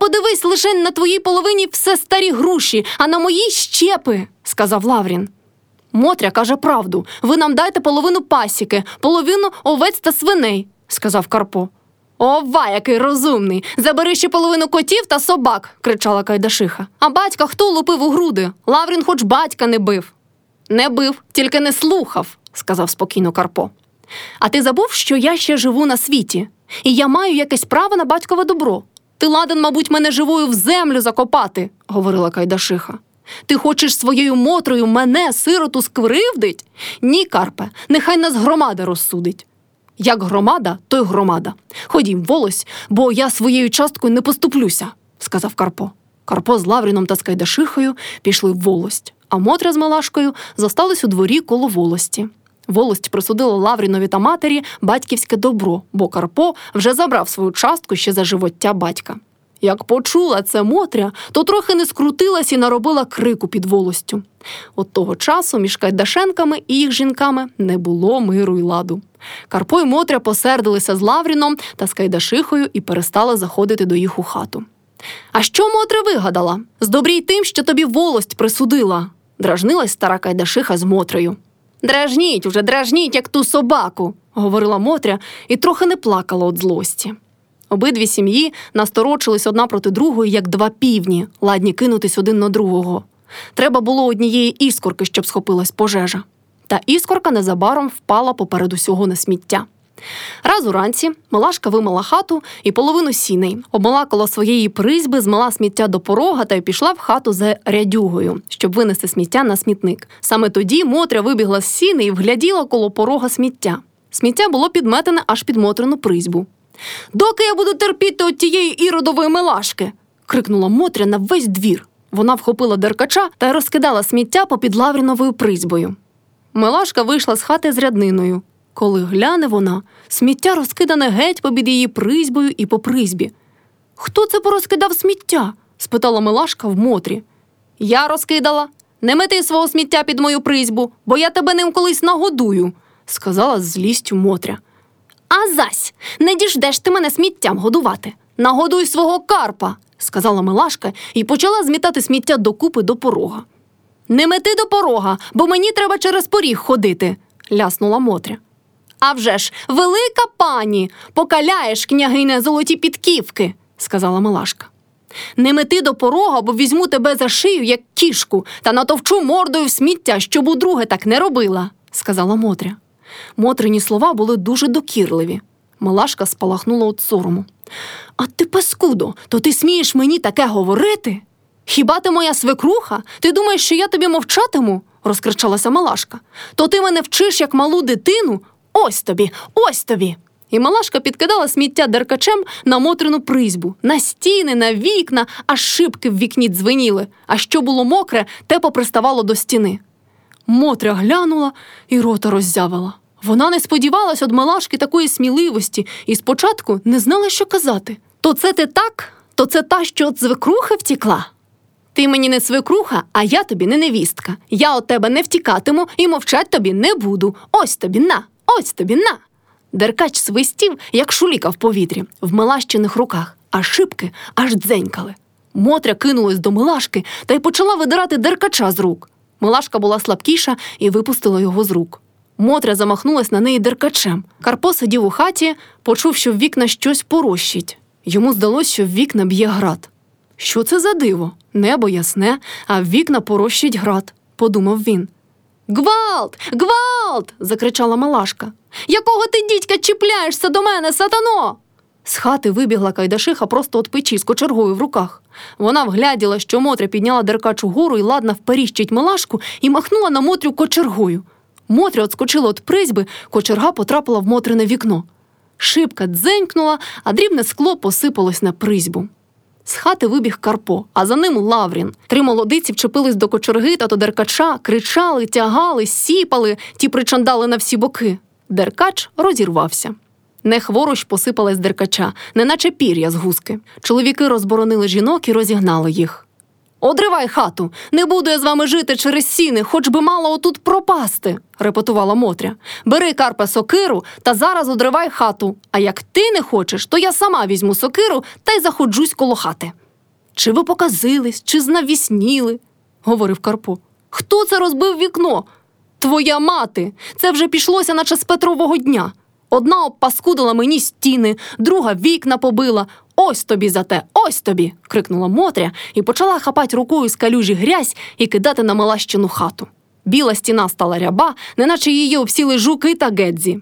подивись лише на твоїй половині все старі груші, а на моїй щепи, сказав Лаврін. Мотря каже правду. Ви нам дайте половину пасіки, половину овець та свиней, сказав Карпо. Ова, який розумний. Забери ще половину котів та собак, кричала Кайдашиха. А батька хто лупив у груди? Лаврін хоч батька не бив. Не бив, тільки не слухав, сказав спокійно Карпо. А ти забув, що я ще живу на світі, і я маю якесь право на батькове добро. Ти ладен, мабуть, мене живою в землю закопати, говорила Кайдашиха. Ти хочеш своєю мотрою мене, сироту, скривдить? Ні, Карпе, нехай нас громада розсудить. Як громада, то й громада. Ходім, волось, бо я своєю часткою не поступлюся, сказав Карпо. Карпо з Лавріном та Скайдашихою пішли в волость, а Мотря з Малашкою зостались у дворі коло волості. Волость присудила Лаврінові та матері батьківське добро, бо Карпо вже забрав свою частку ще за живоття батька. Як почула це Мотря, то трохи не скрутилась і наробила крику під волостю. От того часу між Кайдашенками і їх жінками не було миру й ладу. Карпо й Мотря посердилися з Лавріном та з Кайдашихою і перестали заходити до їх у хату. А що Мотря вигадала? Здобрій тим, що тобі волость присудила, дражнилась стара Кайдашиха з Мотрею. Дражніть уже, дражніть, як ту собаку, говорила Мотря і трохи не плакала від злості. Обидві сім'ї насторочились одна проти другої, як два півні, ладні кинутись один на другого. Треба було однієї іскорки, щоб схопилась пожежа. Та іскорка незабаром впала поперед усього на сміття. Раз уранці Милашка вимила хату і половину сіней, обмила коло своєї призьби, змила сміття до порога та й пішла в хату за рядюгою, щоб винести сміття на смітник. Саме тоді Мотря вибігла з сіни і вгляділа коло порога сміття. Сміття було підметене аж під Мотрину призьбу. Доки я буду терпіти от тієї іродової милашки. крикнула Мотря на весь двір. Вона вхопила деркача та розкидала сміття попід Лавріновою призьбою. Милашка вийшла з хати з рядниною. Коли гляне вона, сміття розкидане геть побід її призьбою і по призьбі. Хто це порозкидав сміття? спитала Милашка в Мотрі. Я розкидала. Не мети свого сміття під мою призьбу, бо я тебе ним колись нагодую, сказала з злістю Мотря. А зась, не діждеш ти мене сміттям годувати. Нагодуй свого карпа, сказала Милашка і почала змітати сміття докупи до порога. Не мети до порога, бо мені треба через поріг ходити, ляснула Мотря. «А вже ж, велика пані, покаляєш, княгине, золоті підківки, сказала Милашка. Не мети до порога, бо візьму тебе за шию, як кішку, та натовчу мордою в сміття, щоб удруге так не робила, сказала Мотря. Мотрині слова були дуже докірливі. Малашка спалахнула від сорому. А ти, паскудо, то ти смієш мені таке говорити? Хіба ти моя свекруха? Ти думаєш, що я тобі мовчатиму? розкричалася Малашка. То ти мене вчиш, як малу дитину? Ось тобі, ось тобі. І Малашка підкидала сміття деркачем на Мотрину призьбу, на стіни, на вікна, аж шибки в вікні дзвеніли, а що було мокре, те поприставало до стіни. Мотря глянула і рота роззявила. Вона не сподівалась від Малашки такої сміливості і спочатку не знала, що казати. То це ти так, то це та, що от звекрухи втікла. Ти мені не свекруха, а я тобі не невістка. Я от тебе не втікатиму і мовчать тобі не буду. Ось тобі на, ось тобі на. Деркач свистів, як шуліка в повітрі, в милащених руках, а шибки аж дзенькали. Мотря кинулась до Милашки та й почала видирати деркача з рук. Милашка була слабкіша і випустила його з рук. Мотря замахнулась на неї деркачем. Карпо сидів у хаті, почув, що в вікна щось порощить. Йому здалося, що в вікна б'є град. Що це за диво? Небо ясне, а в вікна порощить град, подумав він. Гвалт, гвалт. закричала Малашка. Якого ти, дідька, чіпляєшся до мене, сатано? З хати вибігла Кайдашиха просто от печі з кочергою в руках. Вона вгляділа, що Мотря підняла деркачу гору і ладна вперіщить Малашку і махнула на Мотрю кочергою. Мотря отскочила від призьби, кочерга потрапила в Мотрине вікно. Шибка дзенькнула, а дрібне скло посипалось на призьбу. З хати вибіг Карпо, а за ним Лаврін. Три молодиці вчепились до кочерги та до деркача, кричали, тягали, сіпали, ті причандали на всі боки. Деркач розірвався. Не хворощ посипалась деркача, неначе пір'я з гуски. Чоловіки розборонили жінок і розігнали їх. Одривай хату, не буду я з вами жити через сіни, хоч би мала отут пропасти, репетувала Мотря. Бери Карпе сокиру та зараз одривай хату. А як ти не хочеш, то я сама візьму сокиру та й заходжусь коло хати. Чи ви показились, чи знавісніли, говорив Карпо. Хто це розбив вікно? Твоя мати. Це вже пішлося, наче з Петрового дня. Одна обпаскудила мені стіни, друга вікна побила. Ось тобі за те, ось тобі. крикнула Мотря і почала хапати рукою з калюжі грязь і кидати на малащину хату. Біла стіна стала ряба, неначе її обсіли жуки та гедзі.